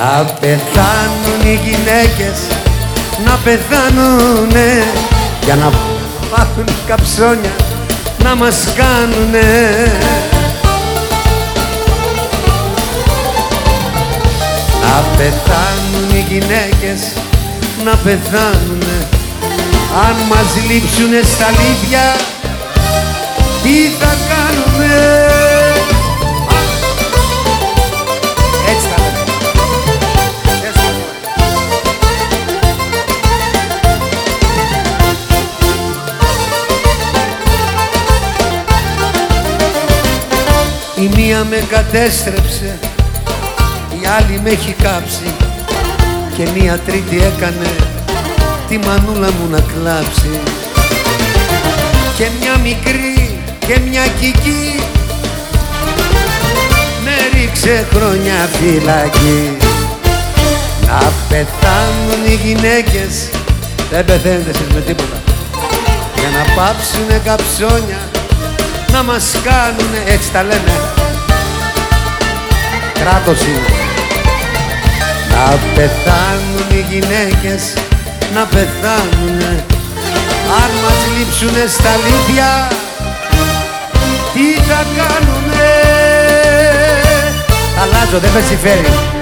Να πεθάνουν οι γυναίκες να πεθάνουνε. Για να πάθουν καψόνια να μας κάνουνε. Να πεθάνουν οι γυναίκες να πεθάνουνε. Αν μας λείψουνε στα λίδια μία με κατέστρεψε, η άλλη με έχει κάψει και μία τρίτη έκανε τη μανούλα μου να κλάψει. Και μια μικρή και μια κική με ρίξε χρόνια φυλακή. Να πεθάνουν οι γυναίκες δεν πεθαίνετε εσείς με τίποτα. Για να πάψουνε καψόνια να μας κάνουνε έτσι τα λένε κράτος είναι. Να πεθάνουν οι γυναίκες να πεθάνουνε. Αν μας λείψουνε στα λίδια τι θα κάνουνε; Αλλάζω δεν με συμφέρει